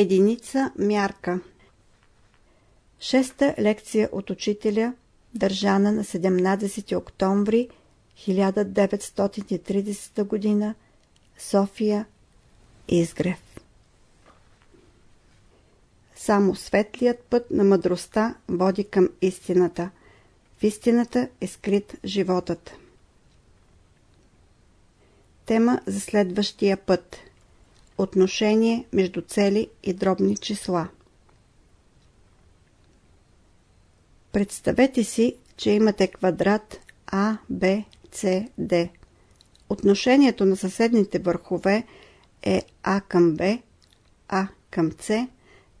Единица мярка Шеста лекция от учителя, държана на 17 октомври 1930 г. София, Изгрев Само светлият път на мъдростта води към истината. В истината е скрит животът. Тема за следващия път – Отношение между цели и дробни числа. Представете си, че имате квадрат А, Б, С, Д. Отношението на съседните върхове е А към Б, А към С,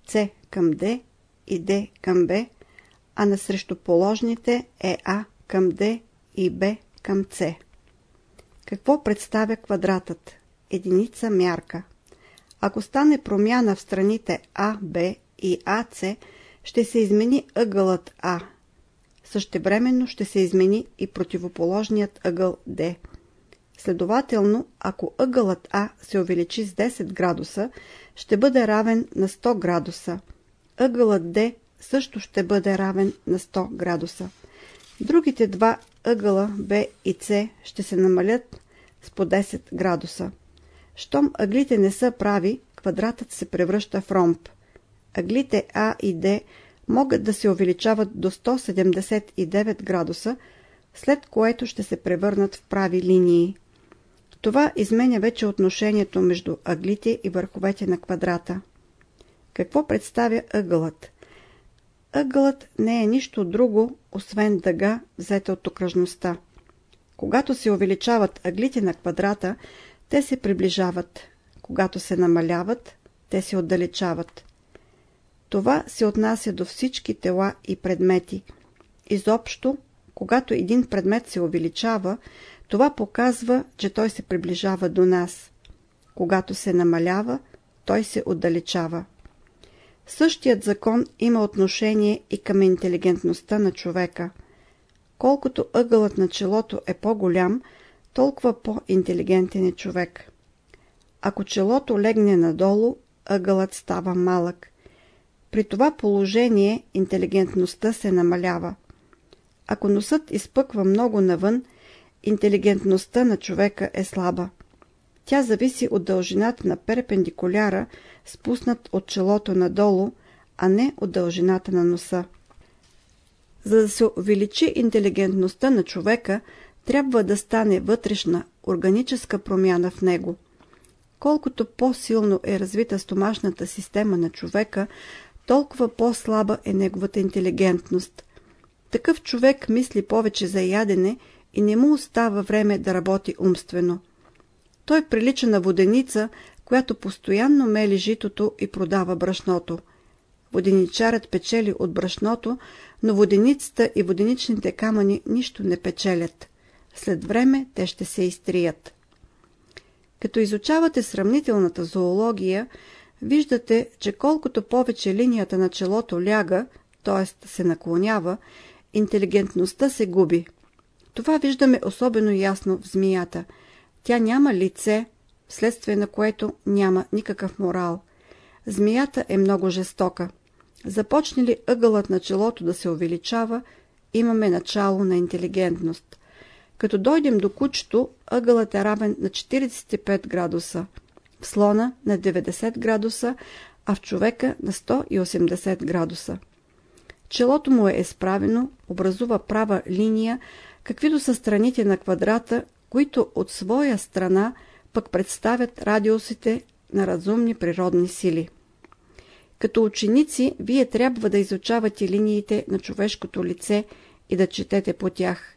С към Д и Д към Б, а на срещуположните е А към Д и Б към С. Какво представя квадратът? Единица мярка. Ако стане промяна в страните А, Б и АЦ, ще се измени ъгълът А. Същевременно ще се измени и противоположният ъгъл D. Следователно, ако ъгълът А се увеличи с 10 градуса, ще бъде равен на 100 градуса. Ъгълът D също ще бъде равен на 100 градуса. Другите два ъгъла B и C ще се намалят с по 10 градуса. Щом ъглите не са прави, квадратът се превръща в ромб. Ъглите А и Д могат да се увеличават до 179 градуса, след което ще се превърнат в прави линии. Това изменя вече отношението между ъглите и върховете на квадрата. Какво представя ъгълът? Ъгълът не е нищо друго, освен дъга, взета от окръжността. Когато се увеличават ъглите на квадрата, те се приближават. Когато се намаляват, те се отдалечават. Това се отнася до всички тела и предмети. Изобщо, когато един предмет се увеличава, това показва, че той се приближава до нас. Когато се намалява, той се отдалечава. Същият закон има отношение и към интелигентността на човека. Колкото ъгълът на челото е по-голям, толкова по-интелигентен е човек. Ако челото легне надолу, ъгълът става малък. При това положение интелигентността се намалява. Ако носът изпъква много навън, интелигентността на човека е слаба. Тя зависи от дължината на перпендикуляра, спуснат от челото надолу, а не от дължината на носа. За да се увеличи интелигентността на човека, трябва да стане вътрешна, органическа промяна в него. Колкото по-силно е развита стомашната система на човека, толкова по-слаба е неговата интелигентност. Такъв човек мисли повече за ядене и не му остава време да работи умствено. Той прилича на воденица, която постоянно мели житото и продава брашното. Воденичарът печели от брашното, но воденицата и воденичните камъни нищо не печелят. След време те ще се изтрият. Като изучавате сравнителната зоология, виждате, че колкото повече линията на челото ляга, т.е. се наклонява, интелигентността се губи. Това виждаме особено ясно в змията. Тя няма лице, вследствие на което няма никакъв морал. Змията е много жестока. Започне ли ъгълът на челото да се увеличава, имаме начало на интелигентност. Като дойдем до кучето, ъгълът е равен на 45 градуса, в слона на 90 градуса, а в човека на 180 градуса. Челото му е изправено, образува права линия, каквито са страните на квадрата, които от своя страна пък представят радиусите на разумни природни сили. Като ученици, вие трябва да изучавате линиите на човешкото лице и да четете по тях.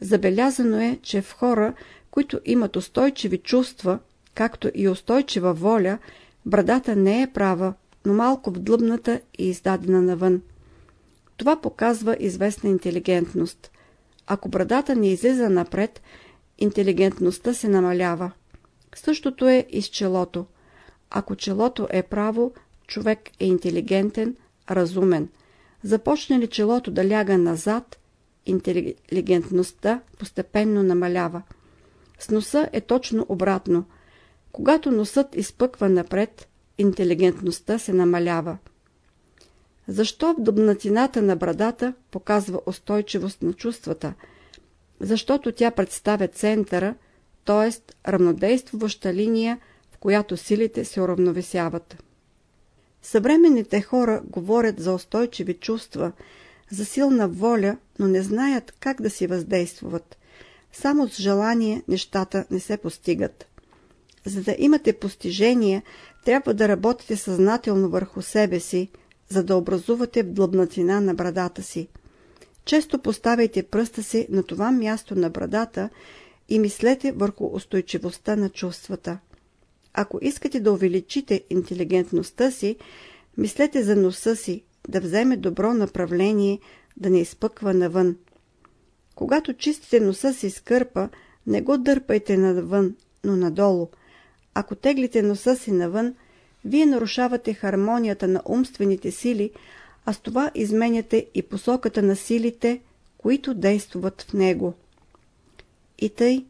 Забелязано е, че в хора, които имат устойчиви чувства, както и устойчива воля, брадата не е права, но малко вдлъбната и издадена навън. Това показва известна интелигентност. Ако брадата не излиза напред, интелигентността се намалява. Същото е и с челото. Ако челото е право, човек е интелигентен, разумен. Започне ли челото да ляга назад, интелигентността постепенно намалява. С носа е точно обратно. Когато носът изпъква напред, интелигентността се намалява. Защо дъбнатината на брадата показва устойчивост на чувствата? Защото тя представя центъра, т.е. равнодействуваща линия, в която силите се уравновесяват. Съвременните хора говорят за устойчиви чувства, за силна воля, но не знаят как да си въздействуват. Само с желание нещата не се постигат. За да имате постижение, трябва да работите съзнателно върху себе си, за да образувате в длъбнатина на брадата си. Често поставяйте пръста си на това място на брадата и мислете върху устойчивостта на чувствата. Ако искате да увеличите интелигентността си, мислете за носа си, да вземе добро направление, да не изпъква навън. Когато чистите носа си с кърпа, не го дърпайте навън, но надолу. Ако теглите носа си навън, вие нарушавате хармонията на умствените сили, а с това изменяте и посоката на силите, които действат в него. И тъй,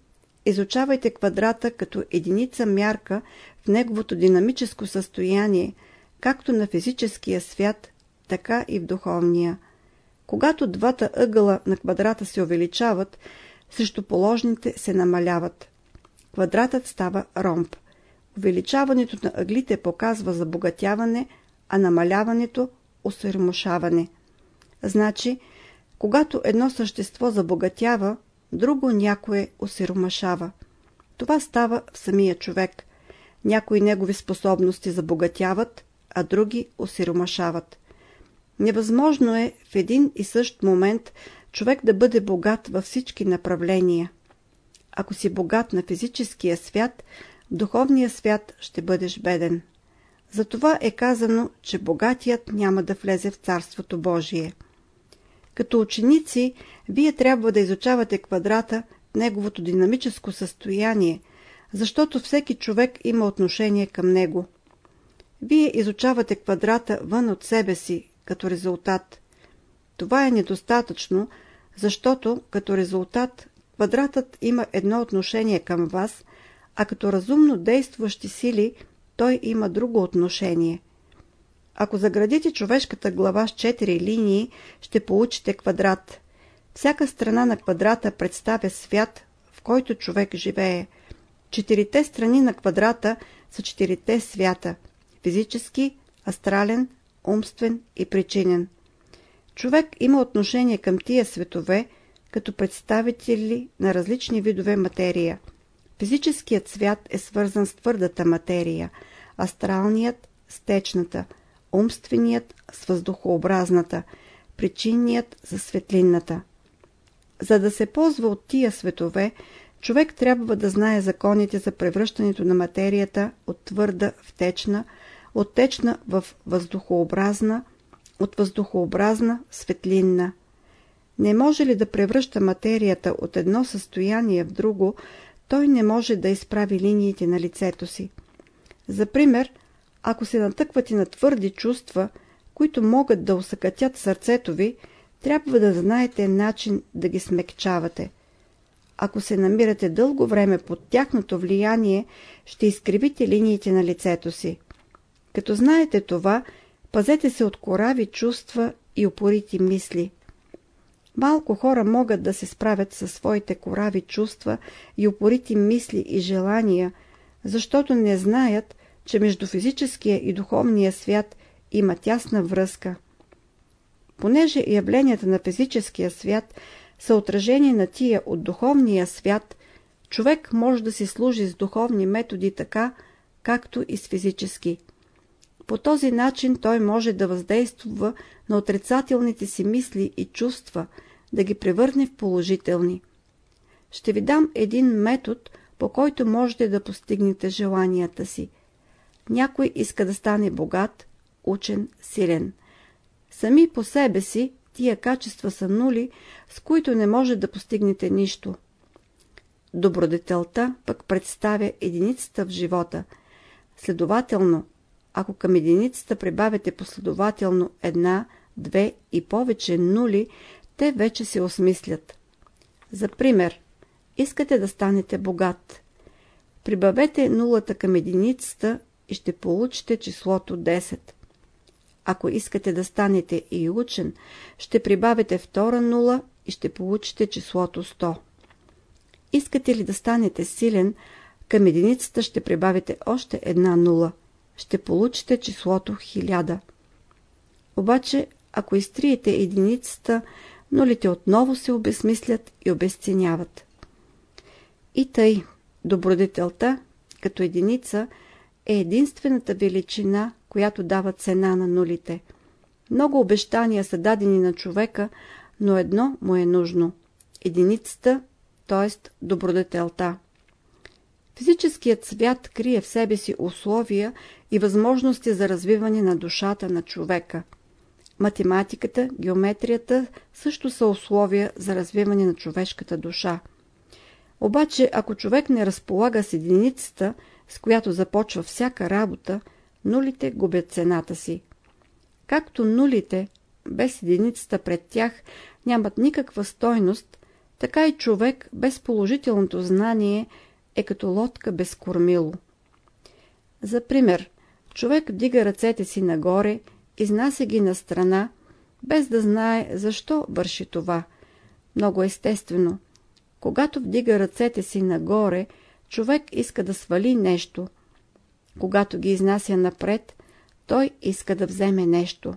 изучавайте квадрата като единица мярка в неговото динамическо състояние, както на физическия свят, така и в духовния. Когато двата ъгъла на квадрата се увеличават, срещу положните се намаляват. Квадратът става ромб. Увеличаването на ъглите показва забогатяване, а намаляването – осърмушаване. Значи, когато едно същество забогатява, друго някое осиромашава. Това става в самия човек. Някои негови способности забогатяват, а други осиромашават. Невъзможно е в един и същ момент човек да бъде богат във всички направления. Ако си богат на физическия свят, в духовния свят ще бъдеш беден. Затова е казано, че богатият няма да влезе в Царството Божие. Като ученици, вие трябва да изучавате квадрата неговото динамическо състояние, защото всеки човек има отношение към него. Вие изучавате квадрата вън от себе си, като резултат. Това е недостатъчно, защото като резултат квадратът има едно отношение към вас, а като разумно действащи сили той има друго отношение. Ако заградите човешката глава с 4 линии, ще получите квадрат. Всяка страна на квадрата представя свят, в който човек живее. Четирите страни на квадрата са четирите свята – физически, астрален, умствен и причинен. Човек има отношение към тия светове, като представители на различни видове материя. Физическият свят е свързан с твърдата материя, астралният с течната, умственият с въздухообразната, причинният за светлинната. За да се ползва от тия светове, човек трябва да знае законите за превръщането на материята от твърда в течна, от течна в въздухообразна, от въздухообразна светлинна. Не може ли да превръща материята от едно състояние в друго, той не може да изправи линиите на лицето си. За пример, ако се натъквате на твърди чувства, които могат да усъкатят сърцето ви, трябва да знаете начин да ги смекчавате. Ако се намирате дълго време под тяхното влияние, ще изкривите линиите на лицето си. Като знаете това, пазете се от корави чувства и упорити мисли. Малко хора могат да се справят със своите корави чувства и упорити мисли и желания, защото не знаят, че между физическия и духовния свят има тясна връзка. Понеже явленията на физическия свят са отражение на тия от духовния свят, човек може да си служи с духовни методи така, както и с физически. По този начин той може да въздейства на отрицателните си мисли и чувства, да ги превърне в положителни. Ще ви дам един метод, по който можете да постигнете желанията си. Някой иска да стане богат, учен, силен. Сами по себе си тия качества са нули, с които не може да постигнете нищо. Добродетелта пък представя единицата в живота. Следователно, ако към единицата прибавяте последователно една, две и повече нули, те вече се осмислят. За пример, искате да станете богат. Прибавете нулата към единицата и ще получите числото 10. Ако искате да станете и учен, ще прибавите втора нула и ще получите числото 100. Искате ли да станете силен, към единицата ще прибавите още една нула. Ще получите числото 1000. Обаче, ако изтриете единицата, нулите отново се обезмислят и обезценяват. И тъй, добродетелта, като единица, е единствената величина, която дава цена на нулите. Много обещания са дадени на човека, но едно му е нужно – единицата, т.е. добродетелта. Физическият свят крие в себе си условия и възможности за развиване на душата на човека. Математиката, геометрията също са условия за развиване на човешката душа. Обаче, ако човек не разполага с единицата, с която започва всяка работа, нулите губят цената си. Както нулите, без единицата пред тях, нямат никаква стойност, така и човек без положителното знание е като лодка без кормило. За пример, човек вдига ръцете си нагоре, изнася ги на страна, без да знае защо върши това. Много естествено. Когато вдига ръцете си нагоре, човек иска да свали нещо. Когато ги изнася напред, той иска да вземе нещо.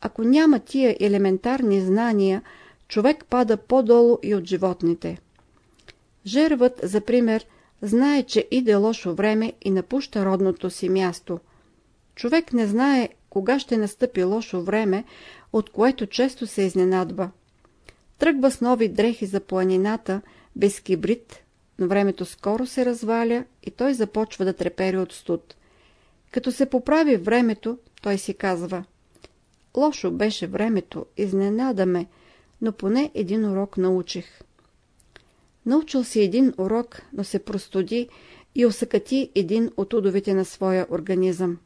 Ако няма тия елементарни знания, човек пада по-долу и от животните. Жервът, за пример, знае, че иде лошо време и напуща родното си място. Човек не знае кога ще настъпи лошо време, от което често се изненадва. Тръгва с нови дрехи за планината, без кибрид, но времето скоро се разваля и той започва да трепери от студ. Като се поправи времето, той си казва Лошо беше времето, изненадаме, но поне един урок научих. Научил си един урок, но се простуди и осъкати един от удовите на своя организъм.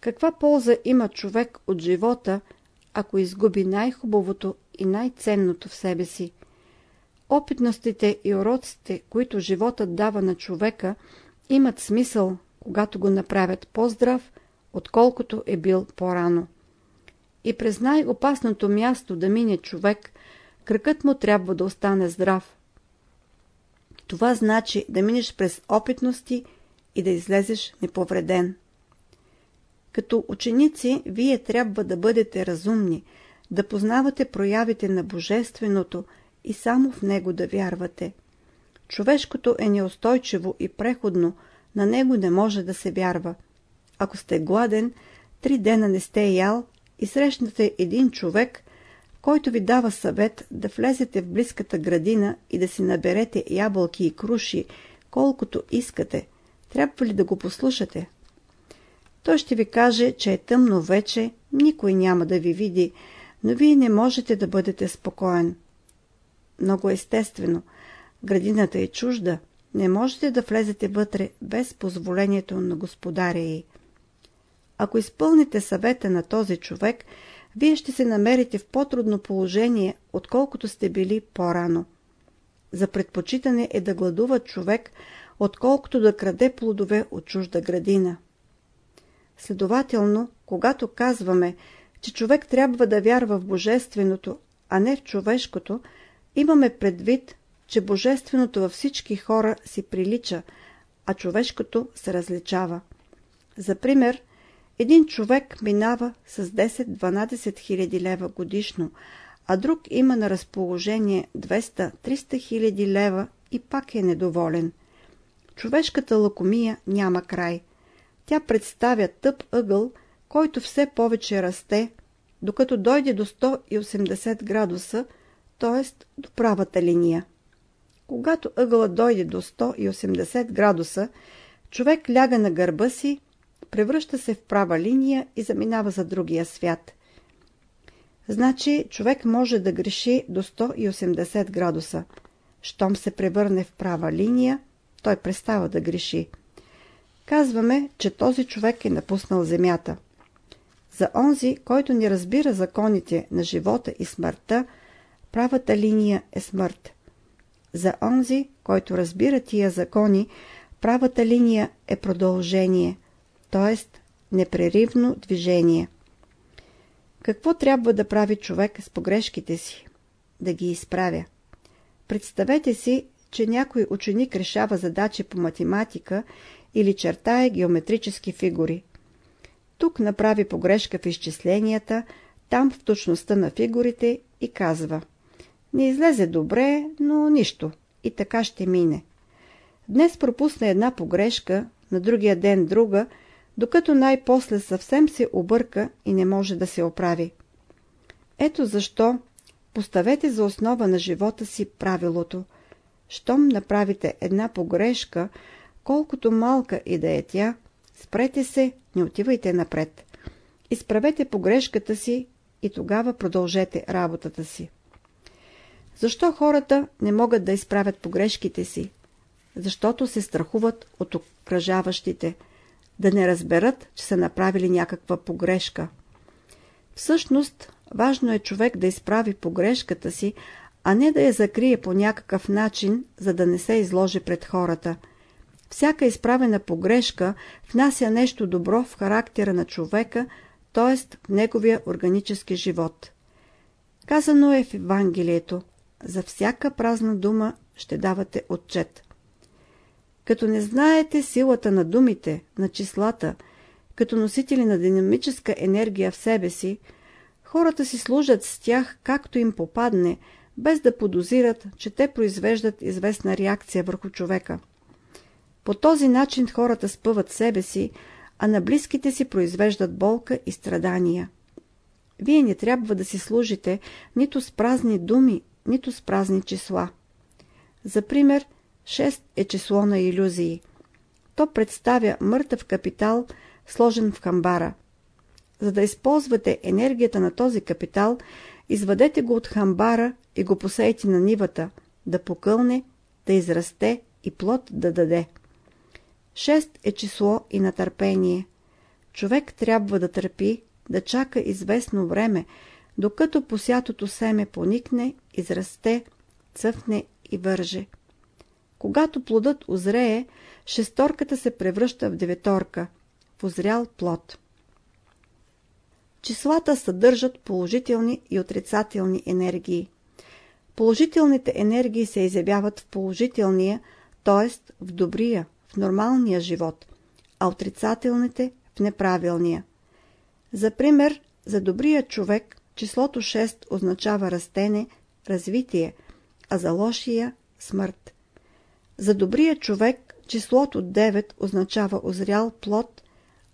Каква полза има човек от живота, ако изгуби най-хубавото и най-ценното в себе си? Опитностите и уроците, които животът дава на човека, имат смисъл, когато го направят по-здрав, отколкото е бил по-рано. И през най-опасното място да мине човек, кръкът му трябва да остане здрав. Това значи да минеш през опитности и да излезеш неповреден. Като ученици, вие трябва да бъдете разумни, да познавате проявите на Божественото и само в него да вярвате. Човешкото е неустойчиво и преходно, на него не може да се вярва. Ако сте гладен, три дена не сте ял и срещнете един човек, който ви дава съвет да влезете в близката градина и да си наберете ябълки и круши, колкото искате, трябва ли да го послушате? Той ще ви каже, че е тъмно вече, никой няма да ви види, но вие не можете да бъдете спокоен. Много естествено. Градината е чужда. Не можете да влезете вътре без позволението на господаря й. Ако изпълните съвета на този човек, вие ще се намерите в по-трудно положение, отколкото сте били по-рано. За предпочитане е да гладува човек, отколкото да краде плодове от чужда градина. Следователно, когато казваме, че човек трябва да вярва в Божественото, а не в човешкото, имаме предвид, че Божественото във всички хора си прилича, а човешкото се различава. За пример, един човек минава с 10-12 хиляди лева годишно, а друг има на разположение 200-300 хиляди лева и пак е недоволен. Човешката лакомия няма край. Тя представя тъп ъгъл, който все повече расте, докато дойде до 180 градуса, т.е. до правата линия. Когато ъгълът дойде до 180 градуса, човек ляга на гърба си, превръща се в права линия и заминава за другия свят. Значи човек може да греши до 180 градуса. Щом се превърне в права линия, той престава да греши. Казваме, че този човек е напуснал земята. За онзи, който не разбира законите на живота и смъртта, правата линия е смърт. За онзи, който разбира тия закони, правата линия е продължение, т.е. непреривно движение. Какво трябва да прави човек с погрешките си? Да ги изправя. Представете си, че някой ученик решава задачи по математика или чертае геометрически фигури. Тук направи погрешка в изчисленията, там в точността на фигурите и казва Не излезе добре, но нищо. И така ще мине. Днес пропусна една погрешка, на другия ден друга, докато най-после съвсем се обърка и не може да се оправи. Ето защо поставете за основа на живота си правилото. Щом направите една погрешка, колкото малка и да е тя, спрете се, не отивайте напред. Изправете погрешката си и тогава продължете работата си. Защо хората не могат да изправят погрешките си? Защото се страхуват от окръжаващите, да не разберат, че са направили някаква погрешка. Всъщност, важно е човек да изправи погрешката си, а не да я закрие по някакъв начин, за да не се изложи пред хората. Всяка изправена погрешка внася нещо добро в характера на човека, т.е. в неговия органически живот. Казано е в Евангелието, за всяка празна дума ще давате отчет. Като не знаете силата на думите, на числата, като носители на динамическа енергия в себе си, хората си служат с тях както им попадне, без да подозират, че те произвеждат известна реакция върху човека. По този начин хората спъват себе си, а на близките си произвеждат болка и страдания. Вие не трябва да си служите нито с празни думи, нито с празни числа. За пример, 6 е число на иллюзии. То представя мъртъв капитал, сложен в хамбара. За да използвате енергията на този капитал, извадете го от хамбара и го посейте на нивата, да покълне, да израсте и плод да даде. 6 е число и на търпение. Човек трябва да търпи, да чака известно време, докато посятото семе поникне, израсте, цъфне и върже. Когато плодът озрее, шесторката се превръща в деветорка, в озрял плод. Числата съдържат положителни и отрицателни енергии. Положителните енергии се изявяват в положителния, т.е. в добрия, в нормалния живот, а отрицателните в неправилния. За пример, за добрия човек числото 6 означава растене, развитие, а за лошия – смърт. За добрия човек числото 9 означава озрял плод,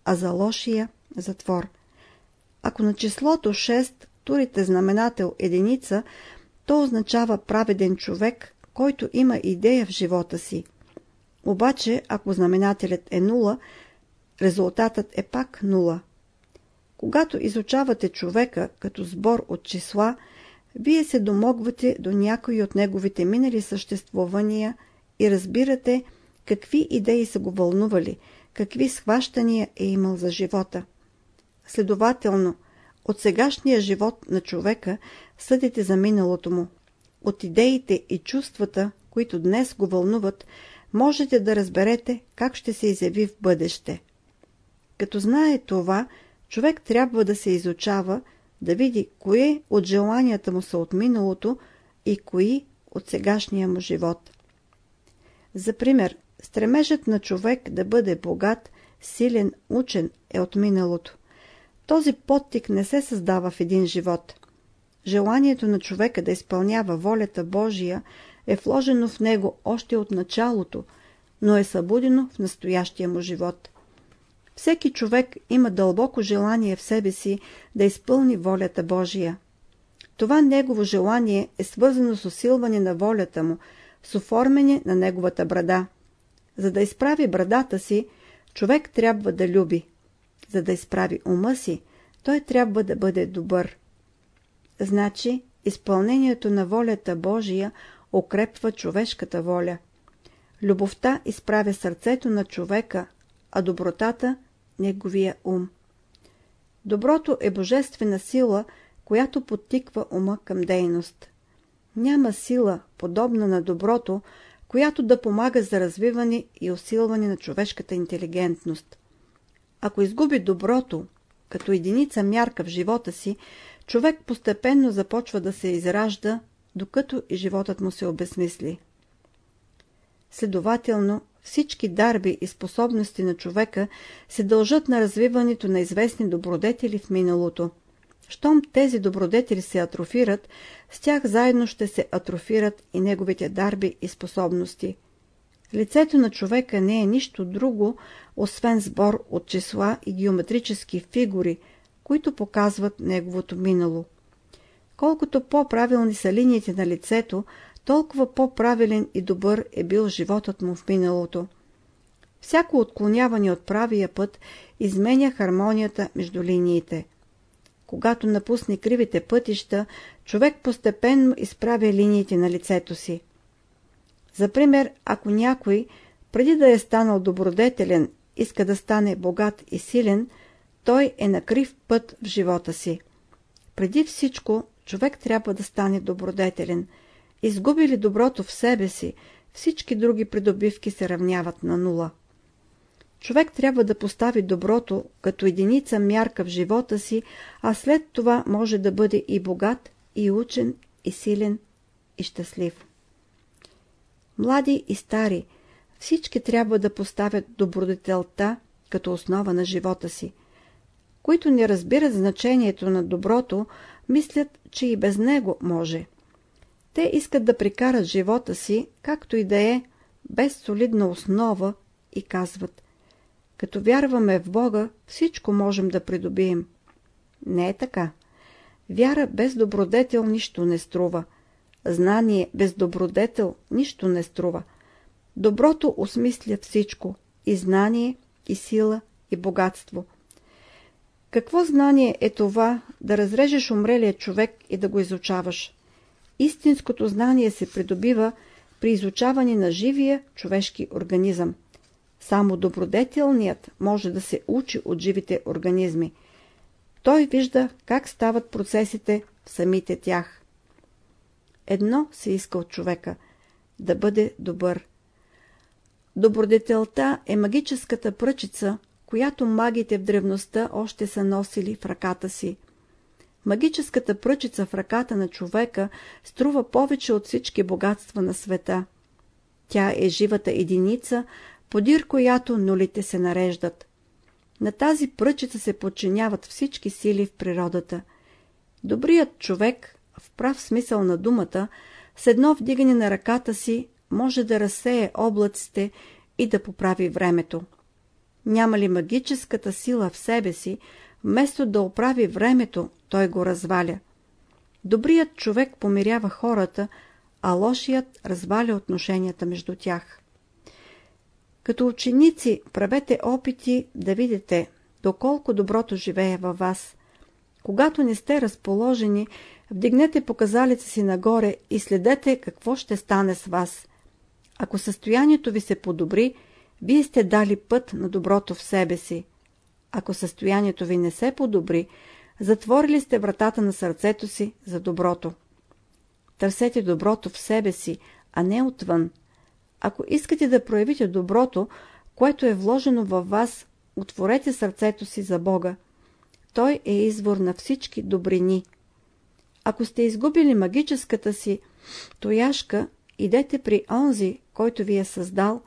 а за лошия – затвор. Ако на числото 6 турите знаменател единица, то означава праведен човек, който има идея в живота си. Обаче, ако знаменателят е 0, резултатът е пак 0. Когато изучавате човека като сбор от числа, вие се домогвате до някои от неговите минали съществувания и разбирате какви идеи са го вълнували, какви схващания е имал за живота. Следователно, от сегашния живот на човека съдите за миналото му. От идеите и чувствата, които днес го вълнуват, можете да разберете как ще се изяви в бъдеще. Като знае това, човек трябва да се изучава, да види кои от желанията му са от миналото и кои от сегашния му живот. За пример, стремежът на човек да бъде богат, силен, учен е от миналото. Този подтик не се създава в един живот. Желанието на човека да изпълнява волята Божия е вложено в него още от началото, но е събудено в настоящия му живот. Всеки човек има дълбоко желание в себе си да изпълни волята Божия. Това негово желание е свързано с усилване на волята му, с оформяне на неговата брада. За да изправи брадата си, човек трябва да люби. За да изправи ума си, той трябва да бъде добър. Значи, изпълнението на волята Божия укрепва човешката воля. Любовта изправя сърцето на човека, а добротата – неговия ум. Доброто е божествена сила, която подтиква ума към дейност. Няма сила, подобна на доброто, която да помага за развиване и усилване на човешката интелигентност. Ако изгуби доброто, като единица мярка в живота си, човек постепенно започва да се изражда, докато и животът му се обезмисли. Следователно, всички дарби и способности на човека се дължат на развиването на известни добродетели в миналото. Щом тези добродетели се атрофират, с тях заедно ще се атрофират и неговите дарби и способности. Лицето на човека не е нищо друго, освен сбор от числа и геометрически фигури, които показват неговото минало. Колкото по-правилни са линиите на лицето, толкова по-правилен и добър е бил животът му в миналото. Всяко отклоняване от правия път изменя хармонията между линиите. Когато напусне кривите пътища, човек постепенно изправя линиите на лицето си. За пример, ако някой, преди да е станал добродетелен, иска да стане богат и силен, той е на крив път в живота си. Преди всичко, човек трябва да стане добродетелен. Изгуби ли доброто в себе си, всички други придобивки се равняват на нула. Човек трябва да постави доброто като единица мярка в живота си, а след това може да бъде и богат, и учен, и силен, и щастлив. Млади и стари, всички трябва да поставят добродетелта като основа на живота си. Които не разбират значението на доброто, мислят, че и без него може. Те искат да прикарат живота си, както и да е, без солидна основа и казват Като вярваме в Бога, всичко можем да придобием. Не е така. Вяра без добродетел нищо не струва. Знание без добродетел нищо не струва. Доброто осмисля всичко – и знание, и сила, и богатство. Какво знание е това да разрежеш умрелия човек и да го изучаваш? Истинското знание се придобива при изучаване на живия човешки организъм. Само добродетелният може да се учи от живите организми. Той вижда как стават процесите в самите тях. Едно се иска от човека – да бъде добър. Добродетелта е магическата пръчица, която магите в древността още са носили в ръката си. Магическата пръчица в ръката на човека струва повече от всички богатства на света. Тя е живата единица, подир която нулите се нареждат. На тази пръчица се подчиняват всички сили в природата. Добрият човек, в прав смисъл на думата, с едно вдигане на ръката си може да разсее облаците и да поправи времето. Няма ли магическата сила в себе си, вместо да оправи времето, той го разваля. Добрият човек помирява хората, а лошият разваля отношенията между тях. Като ученици правете опити да видите доколко доброто живее във вас. Когато не сте разположени, вдигнете показалица си нагоре и следете какво ще стане с вас. Ако състоянието ви се подобри, вие сте дали път на доброто в себе си. Ако състоянието ви не се подобри, затворили сте вратата на сърцето си за доброто. Търсете доброто в себе си, а не отвън. Ако искате да проявите доброто, което е вложено във вас, отворете сърцето си за Бога. Той е извор на всички добрини. Ако сте изгубили магическата си тояшка, идете при онзи, който ви е създал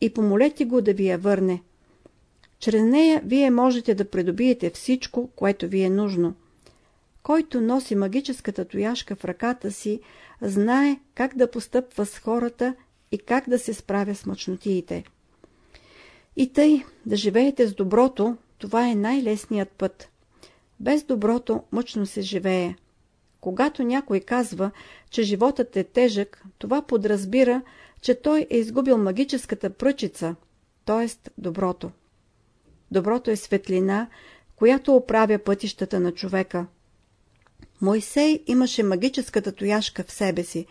и помолете го да ви я върне. Чрез нея вие можете да придобиете всичко, което ви е нужно. Който носи магическата тояшка в ръката си, знае как да постъпва с хората и как да се справя с мъчнотиите. И тъй, да живеете с доброто, това е най-лесният път. Без доброто мъчно се живее. Когато някой казва, че животът е тежък, това подразбира, че той е изгубил магическата пръчица, т.е. доброто. Доброто е светлина, която оправя пътищата на човека. Мойсей имаше магическата тояшка в себе си.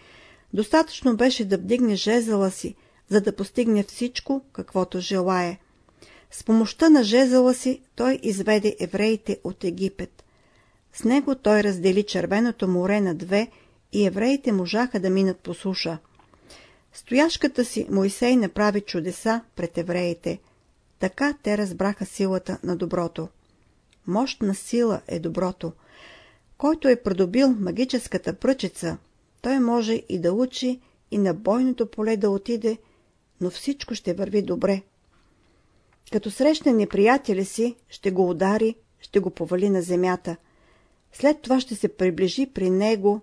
Достатъчно беше да вдигне жезъла си, за да постигне всичко, каквото желае. С помощта на жезъла си той изведе евреите от Египет. С него той раздели Червеното море на две и евреите можаха да минат по суша. Стояшката си Моисей направи чудеса пред евреите. Така те разбраха силата на доброто. Мощна сила е доброто. Който е придобил магическата пръчица, той може и да учи, и на бойното поле да отиде, но всичко ще върви добре. Като срещне неприятеля си, ще го удари, ще го повали на земята. След това ще се приближи при него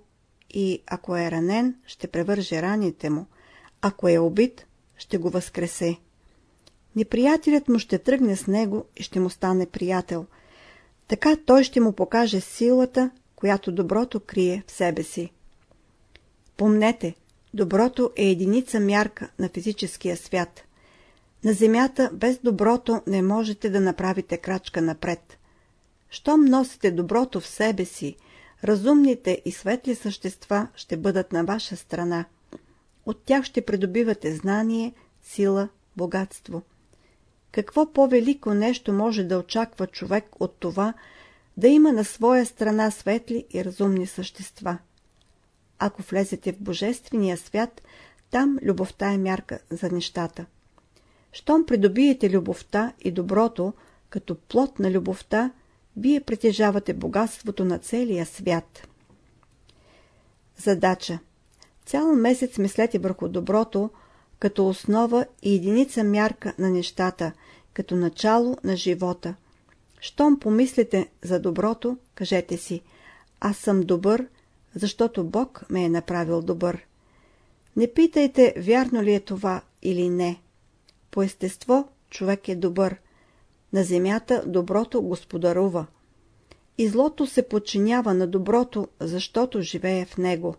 и, ако е ранен, ще превърже раните му. Ако е убит, ще го възкресе. Неприятелят му ще тръгне с него и ще му стане приятел. Така той ще му покаже силата, която доброто крие в себе си. Помнете, доброто е единица мярка на физическия свят. На земята без доброто не можете да направите крачка напред. Щом носите доброто в себе си, разумните и светли същества ще бъдат на ваша страна. От тях ще придобивате знание, сила, богатство. Какво по-велико нещо може да очаква човек от това, да има на своя страна светли и разумни същества? Ако влезете в Божествения свят, там любовта е мярка за нещата. Щом придобиете любовта и доброто, като плод на любовта, вие притежавате богатството на целия свят. Задача Цял месец мислете върху доброто, като основа и единица мярка на нещата, като начало на живота. Щом помислите за доброто, кажете си, аз съм добър, защото Бог ме е направил добър. Не питайте, вярно ли е това или не. По естество човек е добър. На земята доброто господарува. И злото се подчинява на доброто, защото живее в него.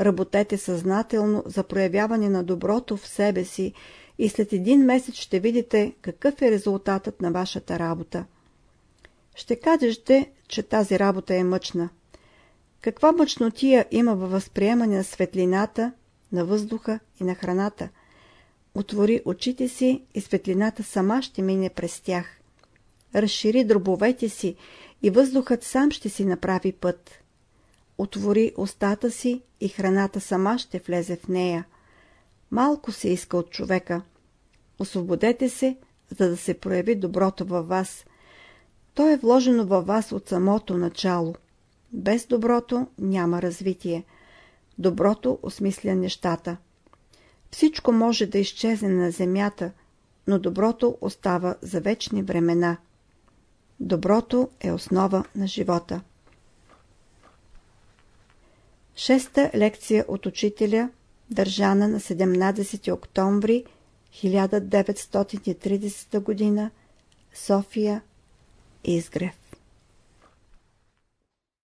Работете съзнателно за проявяване на доброто в себе си и след един месец ще видите какъв е резултатът на вашата работа. Ще кажете, че тази работа е мъчна. Каква мъчнотия има във възприемане на светлината, на въздуха и на храната? Отвори очите си и светлината сама ще мине през тях. Разшири дробовете си и въздухът сам ще си направи път. Отвори устата си и храната сама ще влезе в нея. Малко се иска от човека. Освободете се, за да се прояви доброто във вас. То е вложено във вас от самото начало. Без доброто няма развитие. Доброто осмисля нещата. Всичко може да изчезне на земята, но доброто остава за вечни времена. Доброто е основа на живота. Шеста лекция от учителя, държана на 17 октомври 1930 г. София Изгрев